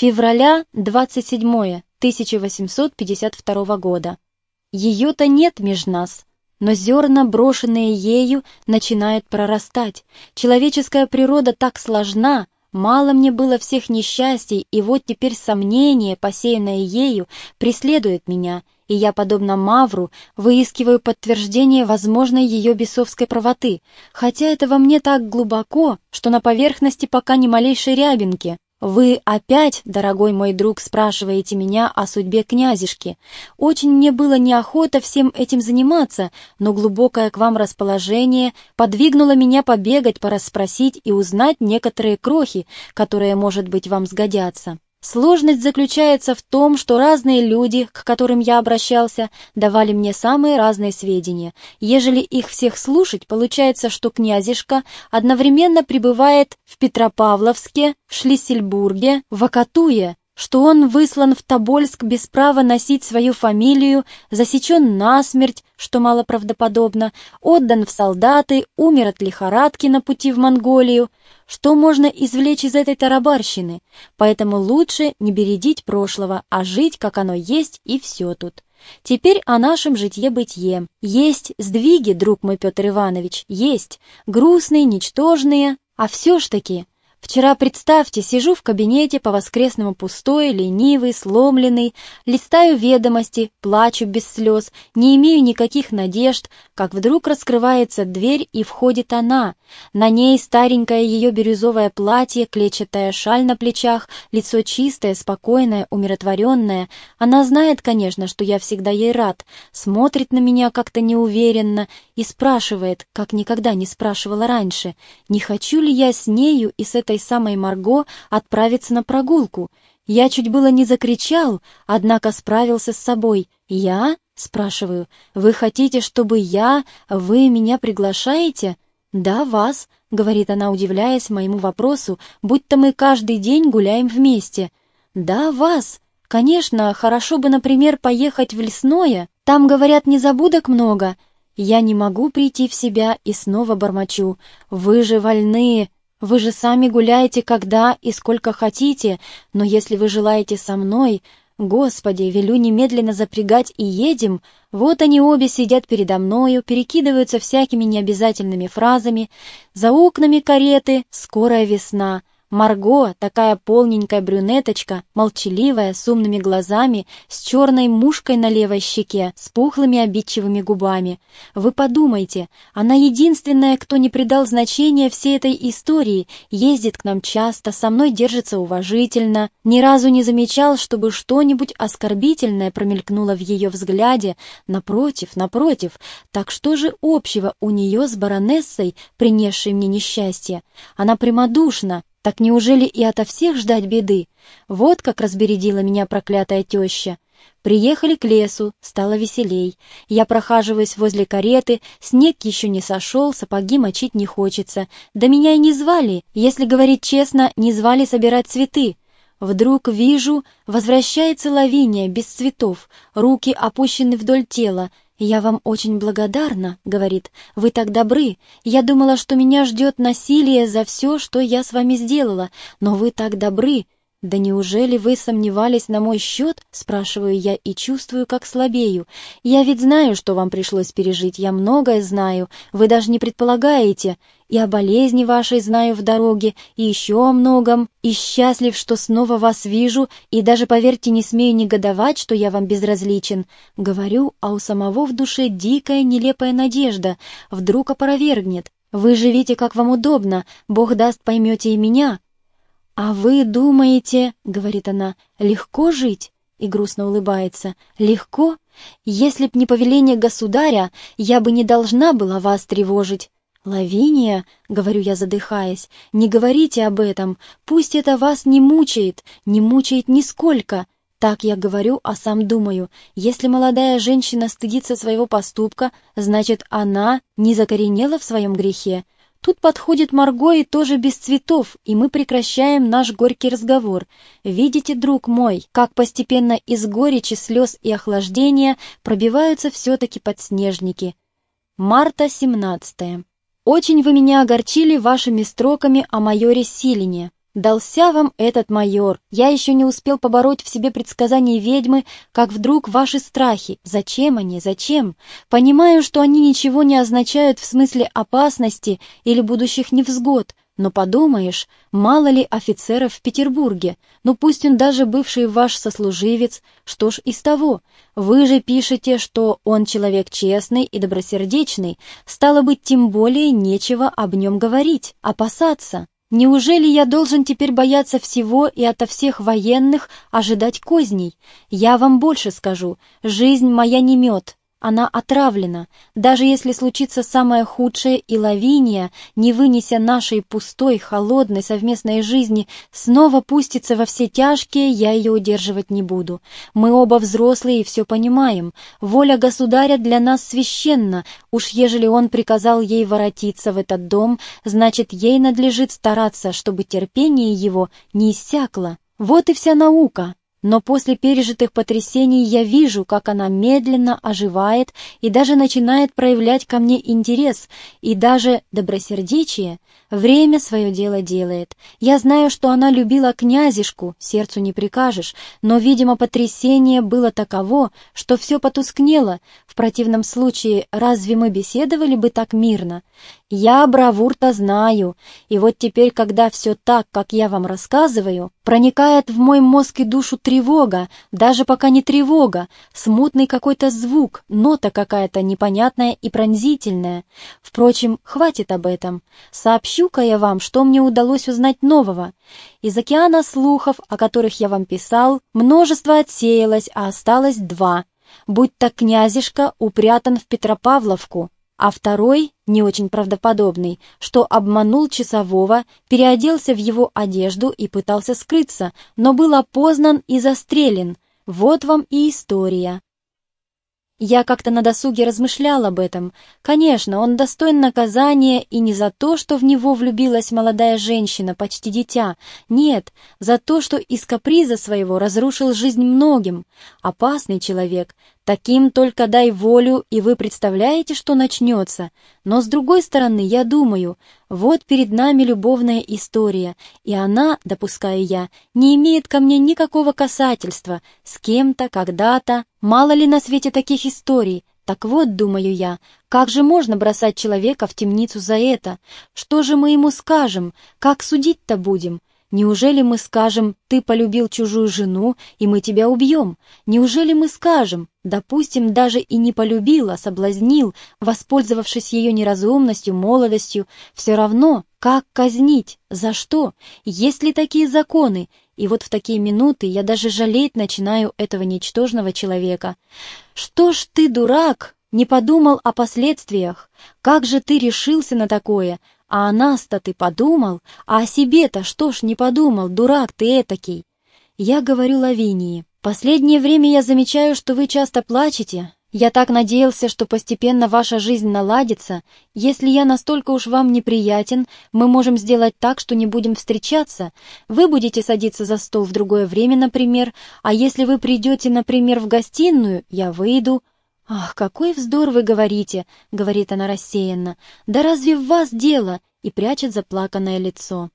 Февраля 27 1852 года. Ее-то нет меж нас, но зерна, брошенные ею, начинают прорастать. Человеческая природа так сложна, мало мне было всех несчастий, и вот теперь сомнение, посеянное ею, преследует меня, и я, подобно Мавру, выискиваю подтверждение возможной ее бесовской правоты, хотя это во мне так глубоко, что на поверхности пока ни малейшей рябинки. «Вы опять, дорогой мой друг, спрашиваете меня о судьбе князешки. Очень мне было неохота всем этим заниматься, но глубокое к вам расположение подвигнуло меня побегать, порасспросить и узнать некоторые крохи, которые, может быть, вам сгодятся». Сложность заключается в том, что разные люди, к которым я обращался, давали мне самые разные сведения. Ежели их всех слушать, получается, что князешка одновременно пребывает в Петропавловске, в Шлиссельбурге, в Акатуе, что он выслан в Тобольск без права носить свою фамилию, засечен насмерть, что малоправдоподобно, отдан в солдаты, умер от лихорадки на пути в Монголию. Что можно извлечь из этой тарабарщины? Поэтому лучше не бередить прошлого, а жить, как оно есть, и все тут. Теперь о нашем житье-бытие. Есть сдвиги, друг мой Петр Иванович, есть. Грустные, ничтожные, а все ж таки Вчера, представьте, сижу в кабинете по-воскресному пустой, ленивый, сломленный, листаю ведомости, плачу без слез, не имею никаких надежд, как вдруг раскрывается дверь и входит она. На ней старенькое ее бирюзовое платье, клетчатая шаль на плечах, лицо чистое, спокойное, умиротворенное. Она знает, конечно, что я всегда ей рад, смотрит на меня как-то неуверенно и спрашивает, как никогда не спрашивала раньше, не хочу ли я с нею и с этой этой самой Марго отправиться на прогулку. Я чуть было не закричал, однако справился с собой. «Я?» — спрашиваю. «Вы хотите, чтобы я... Вы меня приглашаете?» «Да, вас», — говорит она, удивляясь моему вопросу, будто мы каждый день гуляем вместе. «Да, вас. Конечно, хорошо бы, например, поехать в лесное. Там, говорят, незабудок много». Я не могу прийти в себя и снова бормочу. «Вы же вольны, вы же сами гуляете когда и сколько хотите, но если вы желаете со мной, Господи, велю немедленно запрягать и едем. Вот они обе сидят передо мною, перекидываются всякими необязательными фразами. За окнами кареты «Скорая весна», Марго, такая полненькая брюнеточка, молчаливая, с умными глазами, с черной мушкой на левой щеке, с пухлыми обидчивыми губами. Вы подумайте, она единственная, кто не придал значения всей этой истории, ездит к нам часто, со мной держится уважительно, ни разу не замечал, чтобы что-нибудь оскорбительное промелькнуло в ее взгляде. Напротив, напротив, так что же общего у нее с баронессой, принесшей мне несчастье? Она прямодушна, так неужели и ото всех ждать беды? Вот как разбередила меня проклятая теща. Приехали к лесу, стало веселей. Я прохаживаюсь возле кареты, снег еще не сошел, сапоги мочить не хочется. Да меня и не звали, если говорить честно, не звали собирать цветы. Вдруг вижу, возвращается Лавиния без цветов, руки опущены вдоль тела, «Я вам очень благодарна», — говорит, — «вы так добры. Я думала, что меня ждет насилие за все, что я с вами сделала, но вы так добры. «Да неужели вы сомневались на мой счет?» — спрашиваю я и чувствую, как слабею. «Я ведь знаю, что вам пришлось пережить, я многое знаю, вы даже не предполагаете. И о болезни вашей знаю в дороге, и еще о многом, и счастлив, что снова вас вижу, и даже, поверьте, не смею негодовать, что я вам безразличен. Говорю, а у самого в душе дикая, нелепая надежда. Вдруг опровергнет. Вы живите, как вам удобно, Бог даст, поймете и меня». «А вы думаете, — говорит она, — легко жить?» И грустно улыбается. «Легко? Если б не повеление государя, я бы не должна была вас тревожить». «Лавиния», — говорю я, задыхаясь, — «не говорите об этом, пусть это вас не мучает, не мучает нисколько». Так я говорю, а сам думаю, если молодая женщина стыдится своего поступка, значит, она не закоренела в своем грехе. Тут подходит Марго и тоже без цветов, и мы прекращаем наш горький разговор. Видите, друг мой, как постепенно из горечи, слез и охлаждения пробиваются все-таки подснежники. Марта 17. Очень вы меня огорчили вашими строками о майоре Силине. Дался вам этот майор. Я еще не успел побороть в себе предсказания ведьмы, как вдруг ваши страхи. Зачем они? Зачем? Понимаю, что они ничего не означают в смысле опасности или будущих невзгод. Но подумаешь, мало ли офицеров в Петербурге, ну пусть он даже бывший ваш сослуживец, что ж из того? Вы же пишете, что он человек честный и добросердечный, стало быть, тем более нечего об нем говорить, опасаться. Неужели я должен теперь бояться всего и ото всех военных ожидать козней? Я вам больше скажу, жизнь моя не мед, она отравлена. Даже если случится самое худшее, и Лавиния, не вынеся нашей пустой, холодной совместной жизни, снова пустится во все тяжкие, я ее удерживать не буду. Мы оба взрослые и все понимаем. Воля государя для нас священна. Уж ежели он приказал ей воротиться в этот дом, значит, ей надлежит стараться, чтобы терпение его не иссякло. Вот и вся наука. Но после пережитых потрясений я вижу, как она медленно оживает и даже начинает проявлять ко мне интерес и даже добросердечие. Время свое дело делает. Я знаю, что она любила князишку, сердцу не прикажешь, но, видимо, потрясение было таково, что все потускнело. В противном случае, разве мы беседовали бы так мирно? Я бравур-то знаю, и вот теперь, когда все так, как я вам рассказываю, проникает в мой мозг и душу тревога, даже пока не тревога, смутный какой-то звук, нота какая-то непонятная и пронзительная. Впрочем, хватит об этом. Сообщу-ка я вам, что мне удалось узнать нового. Из океана слухов, о которых я вам писал, множество отсеялось, а осталось два. Будь то князишка упрятан в Петропавловку, а второй, не очень правдоподобный, что обманул часового, переоделся в его одежду и пытался скрыться, но был опознан и застрелен. Вот вам и история. Я как-то на досуге размышлял об этом. Конечно, он достоин наказания и не за то, что в него влюбилась молодая женщина, почти дитя. Нет, за то, что из каприза своего разрушил жизнь многим. Опасный человек, Таким только дай волю, и вы представляете, что начнется. Но с другой стороны, я думаю, вот перед нами любовная история, и она, допускаю я, не имеет ко мне никакого касательства, с кем-то, когда-то. Мало ли на свете таких историй, так вот, думаю я, как же можно бросать человека в темницу за это? Что же мы ему скажем? Как судить-то будем? Неужели мы скажем «ты полюбил чужую жену, и мы тебя убьем»? Неужели мы скажем, допустим, даже и не полюбил, а соблазнил, воспользовавшись ее неразумностью, молодостью, все равно, как казнить, за что, есть ли такие законы? И вот в такие минуты я даже жалеть начинаю этого ничтожного человека. Что ж ты, дурак, не подумал о последствиях? Как же ты решился на такое? А о нас-то ты подумал? А о себе-то что ж не подумал, дурак ты этакий? Я говорю Лавинии. Последнее время я замечаю, что вы часто плачете. Я так надеялся, что постепенно ваша жизнь наладится. Если я настолько уж вам неприятен, мы можем сделать так, что не будем встречаться. Вы будете садиться за стол в другое время, например, а если вы придете, например, в гостиную, я выйду, «Ах, какой вздор вы говорите!» — говорит она рассеянно. «Да разве в вас дело?» — и прячет заплаканное лицо.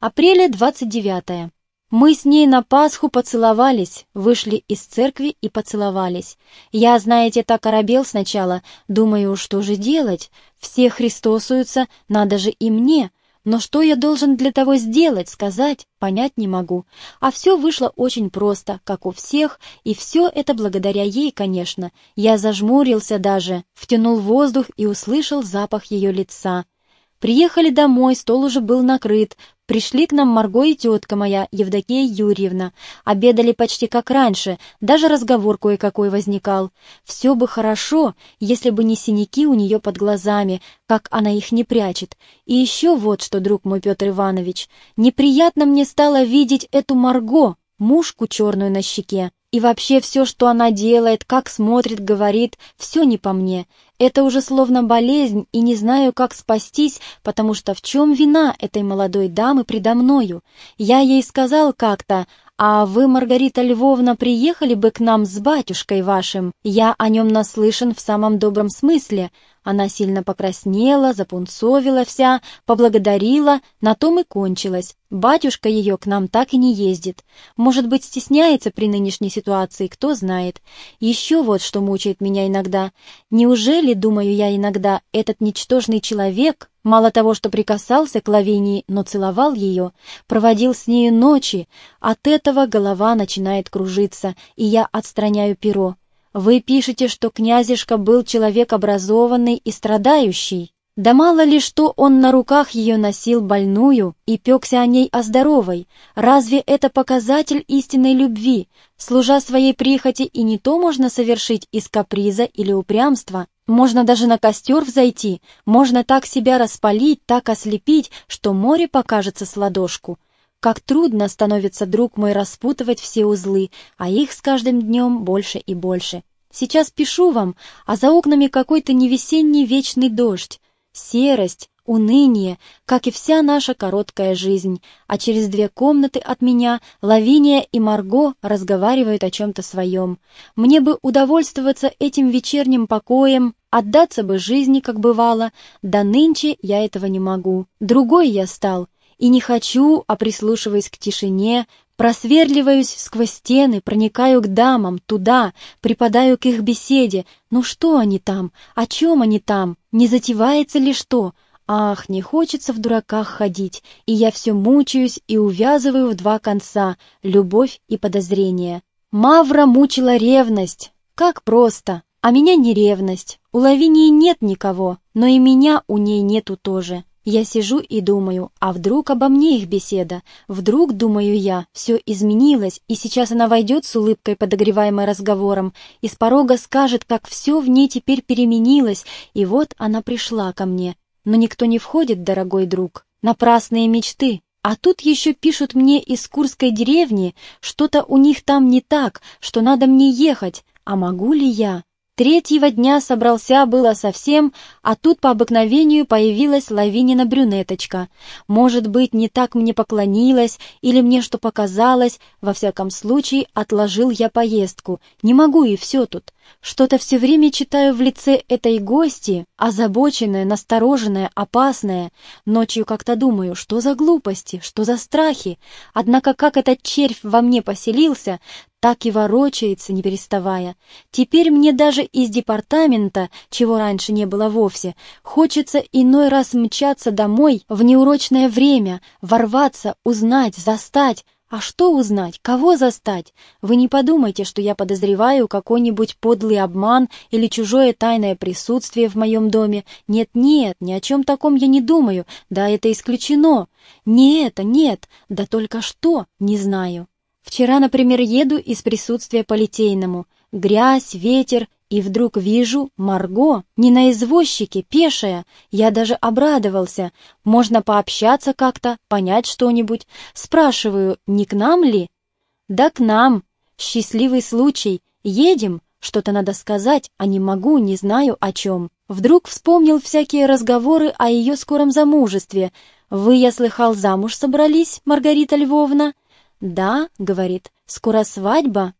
Апреля 29 Мы с ней на Пасху поцеловались, вышли из церкви и поцеловались. Я, знаете, так оробел сначала, думаю, что же делать? Все христосуются, надо же и мне. Но что я должен для того сделать, сказать, понять не могу. А все вышло очень просто, как у всех, и все это благодаря ей, конечно. Я зажмурился даже, втянул воздух и услышал запах ее лица. Приехали домой, стол уже был накрыт, Пришли к нам Марго и тетка моя, Евдокия Юрьевна. Обедали почти как раньше, даже разговор кое-какой возникал. Все бы хорошо, если бы не синяки у нее под глазами, как она их не прячет. И еще вот что, друг мой Петр Иванович, неприятно мне стало видеть эту Марго, мушку черную на щеке. И вообще все, что она делает, как смотрит, говорит, все не по мне. Это уже словно болезнь, и не знаю, как спастись, потому что в чем вина этой молодой дамы предо мною? Я ей сказал как-то, «А вы, Маргарита Львовна, приехали бы к нам с батюшкой вашим? Я о нем наслышан в самом добром смысле». Она сильно покраснела, запунцовила вся, поблагодарила, на том и кончилась. Батюшка ее к нам так и не ездит. Может быть, стесняется при нынешней ситуации, кто знает. Еще вот что мучает меня иногда. Неужели, думаю я иногда, этот ничтожный человек, мало того, что прикасался к Лавинии, но целовал ее, проводил с нею ночи, от этого голова начинает кружиться, и я отстраняю перо. Вы пишете, что князешка был человек образованный и страдающий. Да мало ли что он на руках ее носил больную и пекся о ней о здоровой. Разве это показатель истинной любви? Служа своей прихоти и не то можно совершить из каприза или упрямства. Можно даже на костер взойти, можно так себя распалить, так ослепить, что море покажется с ладошку. Как трудно становится, друг мой, распутывать все узлы, а их с каждым днем больше и больше. Сейчас пишу вам, а за окнами какой-то невесенний вечный дождь серость, уныние, как и вся наша короткая жизнь, а через две комнаты от меня Лавиния и Марго разговаривают о чем-то своем. Мне бы удовольствоваться этим вечерним покоем, отдаться бы жизни, как бывало, да нынче я этого не могу. Другой я стал, и не хочу, а прислушиваясь к тишине, Просверливаюсь сквозь стены, проникаю к дамам, туда, припадаю к их беседе. Ну что они там? О чем они там? Не затевается ли что? Ах, не хочется в дураках ходить, и я все мучаюсь и увязываю в два конца — любовь и подозрение. Мавра мучила ревность. Как просто. А меня не ревность. У Лавинии нет никого, но и меня у ней нету тоже. Я сижу и думаю, а вдруг обо мне их беседа? Вдруг, думаю я, все изменилось, и сейчас она войдет с улыбкой, подогреваемой разговором, и с порога скажет, как все в ней теперь переменилось, и вот она пришла ко мне. Но никто не входит, дорогой друг. Напрасные мечты. А тут еще пишут мне из Курской деревни, что-то у них там не так, что надо мне ехать. А могу ли я? Третьего дня собрался было совсем, а тут по обыкновению появилась Лавинина брюнеточка. Может быть, не так мне поклонилась, или мне что показалось, во всяком случае отложил я поездку. Не могу и все тут. Что-то все время читаю в лице этой гости, озабоченная, настороженная, опасная. Ночью как-то думаю, что за глупости, что за страхи. Однако как этот червь во мне поселился, так и ворочается, не переставая. Теперь мне даже из департамента, чего раньше не было вовсе, хочется иной раз мчаться домой в неурочное время, ворваться, узнать, застать, а что узнать? Кого застать? Вы не подумайте, что я подозреваю какой-нибудь подлый обман или чужое тайное присутствие в моем доме. Нет-нет, ни о чем таком я не думаю. Да, это исключено. Не это, нет. Да только что, не знаю. Вчера, например, еду из присутствия по Литейному. Грязь, ветер, и вдруг вижу Марго, не на извозчике, пешая. Я даже обрадовался. Можно пообщаться как-то, понять что-нибудь. Спрашиваю, не к нам ли? Да к нам. Счастливый случай. Едем? Что-то надо сказать, а не могу, не знаю о чем. Вдруг вспомнил всякие разговоры о ее скором замужестве. «Вы, я слыхал, замуж собрались, Маргарита Львовна?» «Да», — говорит, — «скоро свадьба».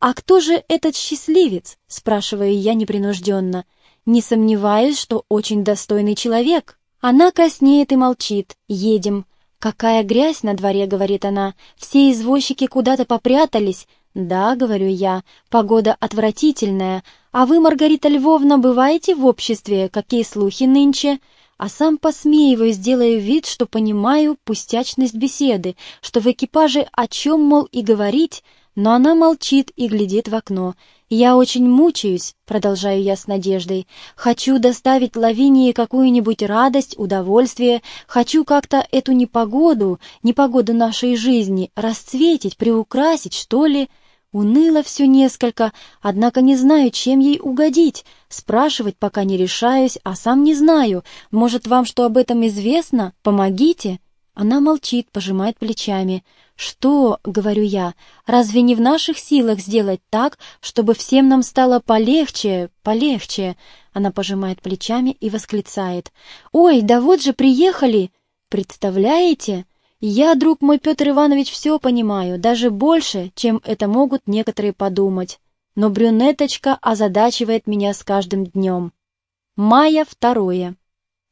«А кто же этот счастливец?» — спрашиваю я непринужденно. «Не сомневаюсь, что очень достойный человек». Она краснеет и молчит. «Едем». «Какая грязь на дворе», — говорит она. «Все извозчики куда-то попрятались». «Да», — говорю я, — «погода отвратительная. А вы, Маргарита Львовна, бываете в обществе? Какие слухи нынче?» а сам посмеиваюсь, делая вид, что понимаю пустячность беседы, что в экипаже о чем, мол, и говорить, но она молчит и глядит в окно. «Я очень мучаюсь», — продолжаю я с надеждой. «Хочу доставить Лавинии какую-нибудь радость, удовольствие. Хочу как-то эту непогоду, непогоду нашей жизни, расцветить, приукрасить, что ли». Уныло все несколько, однако не знаю, чем ей угодить. Спрашивать пока не решаюсь, а сам не знаю. Может, вам что об этом известно? Помогите!» Она молчит, пожимает плечами. «Что?» — говорю я. «Разве не в наших силах сделать так, чтобы всем нам стало полегче, полегче?» Она пожимает плечами и восклицает. «Ой, да вот же приехали! Представляете?» Я, друг мой Петр Иванович, все понимаю, даже больше, чем это могут некоторые подумать. Но брюнеточка озадачивает меня с каждым днем. Мая второе.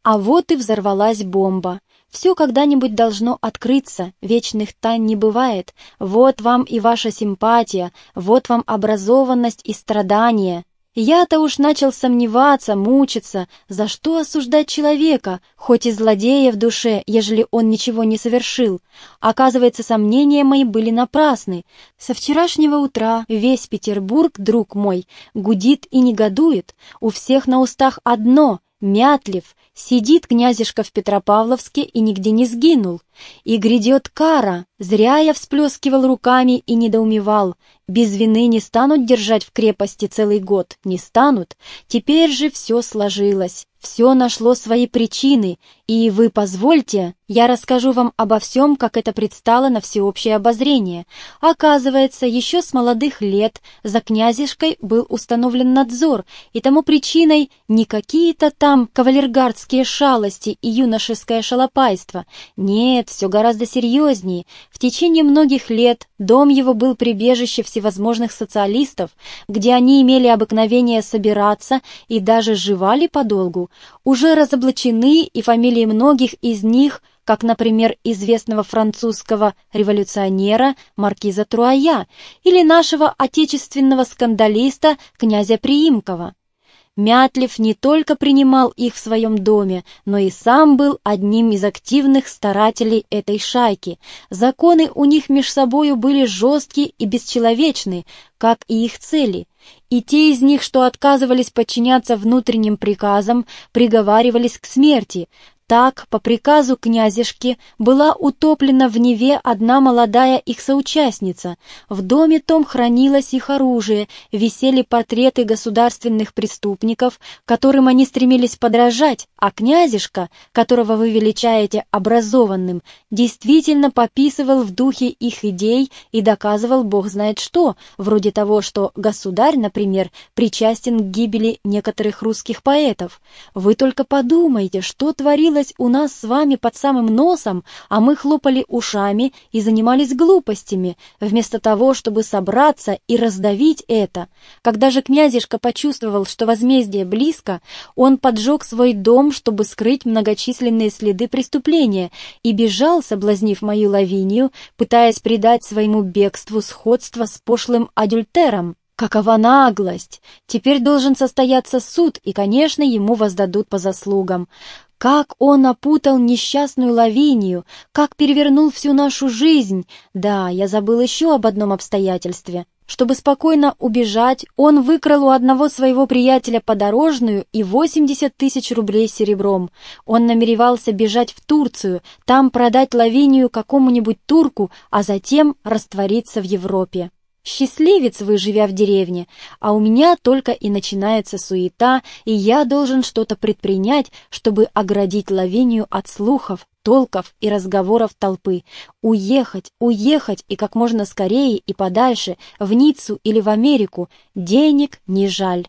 А вот и взорвалась бомба. Все когда-нибудь должно открыться, вечных тайн не бывает. Вот вам и ваша симпатия, вот вам образованность и страдания. Я-то уж начал сомневаться, мучиться, за что осуждать человека, хоть и злодея в душе, ежели он ничего не совершил. Оказывается, сомнения мои были напрасны. Со вчерашнего утра весь Петербург, друг мой, гудит и негодует. У всех на устах одно — Мятлив, сидит князешка в Петропавловске и нигде не сгинул. И грядет кара, зря я всплескивал руками и недоумевал. Без вины не станут держать в крепости целый год, не станут. Теперь же все сложилось, все нашло свои причины, и вы позвольте, я расскажу вам обо всем, как это предстало на всеобщее обозрение. Оказывается, еще с молодых лет за князешкой был установлен надзор, и тому причиной не какие-то там кавалергардские шалости и юношеское шалопайство. Нет, все гораздо серьезнее. В течение многих лет дом его был прибежище всевозможных социалистов, где они имели обыкновение собираться и даже жевали подолгу, уже разоблачены и фамилии многих из них, как, например, известного французского революционера маркиза Труая или нашего отечественного скандалиста князя Приимкова. Мятлев не только принимал их в своем доме, но и сам был одним из активных старателей этой шайки. Законы у них меж собою были жесткие и бесчеловечны, как и их цели. И те из них, что отказывались подчиняться внутренним приказам, приговаривались к смерти, так, по приказу князешки, была утоплена в Неве одна молодая их соучастница. В доме том хранилось их оружие, висели портреты государственных преступников, которым они стремились подражать, а князешка, которого вы величаете образованным, действительно пописывал в духе их идей и доказывал бог знает что, вроде того, что государь, например, причастен к гибели некоторых русских поэтов. Вы только подумайте, что творилось творилось у нас с вами под самым носом, а мы хлопали ушами и занимались глупостями, вместо того, чтобы собраться и раздавить это. Когда же князешка почувствовал, что возмездие близко, он поджег свой дом, чтобы скрыть многочисленные следы преступления, и бежал, соблазнив мою лавинию, пытаясь придать своему бегству сходство с пошлым адюльтером. Какова наглость! Теперь должен состояться суд, и, конечно, ему воздадут по заслугам. Как он опутал несчастную Лавинию, как перевернул всю нашу жизнь. Да, я забыл еще об одном обстоятельстве. Чтобы спокойно убежать, он выкрал у одного своего приятеля подорожную и 80 тысяч рублей серебром. Он намеревался бежать в Турцию, там продать Лавинию какому-нибудь турку, а затем раствориться в Европе. Счастливец вы, живя в деревне, а у меня только и начинается суета, и я должен что-то предпринять, чтобы оградить Лавинию от слухов, толков и разговоров толпы. Уехать, уехать и как можно скорее и подальше, в Ниццу или в Америку. Денег не жаль.